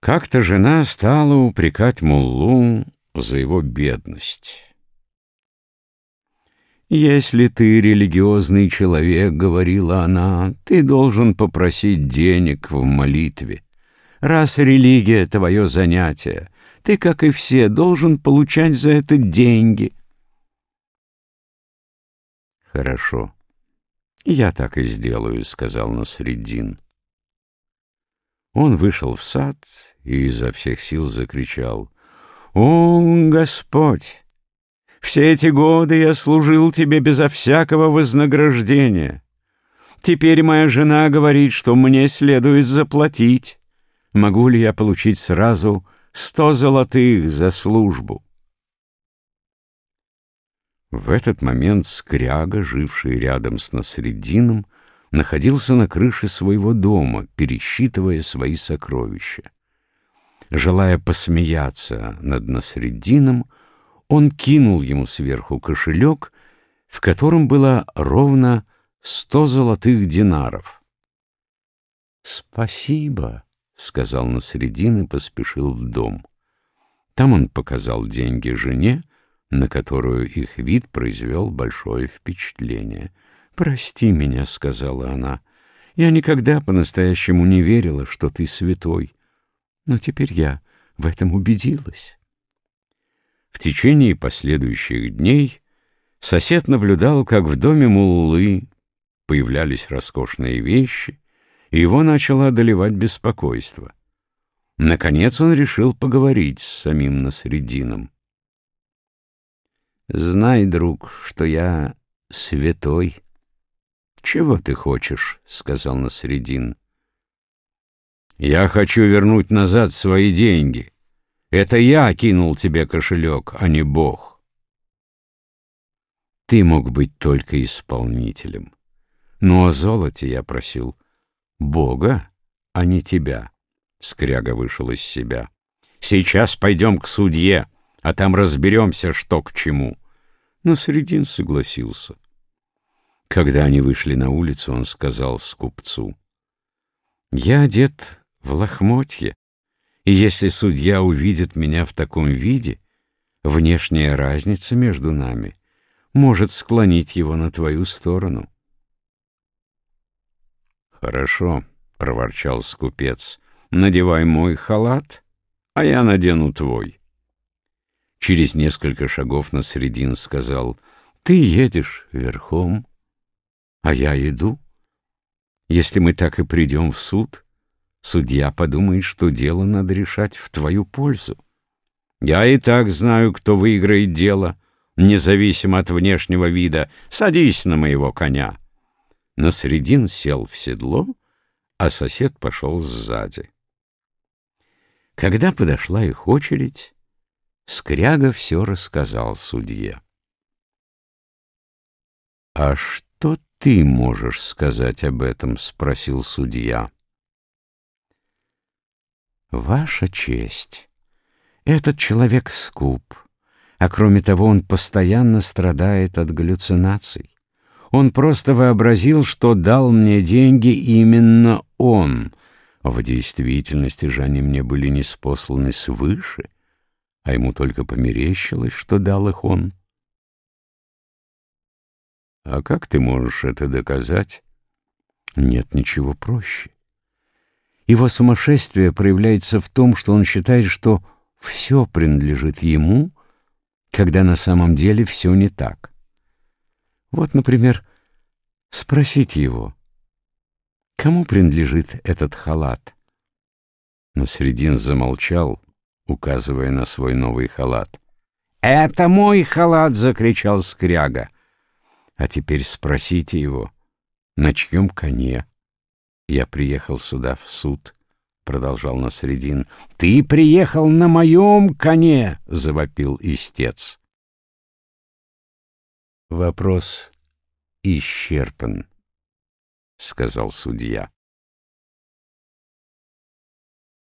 Как-то жена стала упрекать Муллу за его бедность. «Если ты религиозный человек, — говорила она, — ты должен попросить денег в молитве. Раз религия — твое занятие, ты, как и все, должен получать за это деньги». «Хорошо, я так и сделаю», — сказал Насреддин. Он вышел в сад и изо всех сил закричал. «О, Господь! Все эти годы я служил Тебе безо всякого вознаграждения. Теперь моя жена говорит, что мне следует заплатить. Могу ли я получить сразу сто золотых за службу?» В этот момент скряга, живший рядом с Насреддином, находился на крыше своего дома, пересчитывая свои сокровища. Желая посмеяться над Насреддином, он кинул ему сверху кошелек, в котором было ровно сто золотых динаров. «Спасибо», — сказал Насреддин и поспешил в дом. Там он показал деньги жене, на которую их вид произвел большое впечатление. «Прости меня», — сказала она. «Я никогда по-настоящему не верила, что ты святой. Но теперь я в этом убедилась». В течение последующих дней сосед наблюдал, как в доме Муллы появлялись роскошные вещи, и его начало одолевать беспокойство. Наконец он решил поговорить с самим Насредином. «Знай, друг, что я святой». «Чего ты хочешь?» — сказал Насредин. «Я хочу вернуть назад свои деньги. Это я кинул тебе кошелек, а не Бог». Ты мог быть только исполнителем. Но о золоте я просил Бога, а не тебя. Скряга вышел из себя. Сейчас пойдем к судье, а там разберемся, что к чему. Но Средин согласился. Когда они вышли на улицу, он сказал скупцу. «Я одет в лохмотье, и если судья увидит меня в таком виде, внешняя разница между нами может склонить его на твою сторону». «Хорошо», — проворчал скупец, — «надевай мой халат, а я надену твой». Через несколько шагов на средин сказал, «Ты едешь верхом, а я иду. Если мы так и придем в суд, судья подумает, что дело надо решать в твою пользу. Я и так знаю, кто выиграет дело, независимо от внешнего вида. Садись на моего коня». Насредин сел в седло, а сосед пошел сзади. Когда подошла их очередь, Скряга все рассказал судье. «А что ты можешь сказать об этом?» — спросил судья. «Ваша честь, этот человек скуп, а кроме того он постоянно страдает от галлюцинаций. Он просто вообразил, что дал мне деньги именно он. В действительности же они мне были неспосланы свыше» а ему только померещилось, что дал их он. А как ты можешь это доказать? Нет ничего проще. Его сумасшествие проявляется в том, что он считает, что все принадлежит ему, когда на самом деле все не так. Вот, например, спросите его, кому принадлежит этот халат? Но Средин замолчал, указывая на свой новый халат. «Это мой халат!» — закричал Скряга. «А теперь спросите его, на чьем коне?» «Я приехал сюда в суд», — продолжал Насредин. «Ты приехал на моем коне!» — завопил истец. «Вопрос исчерпан», — сказал судья.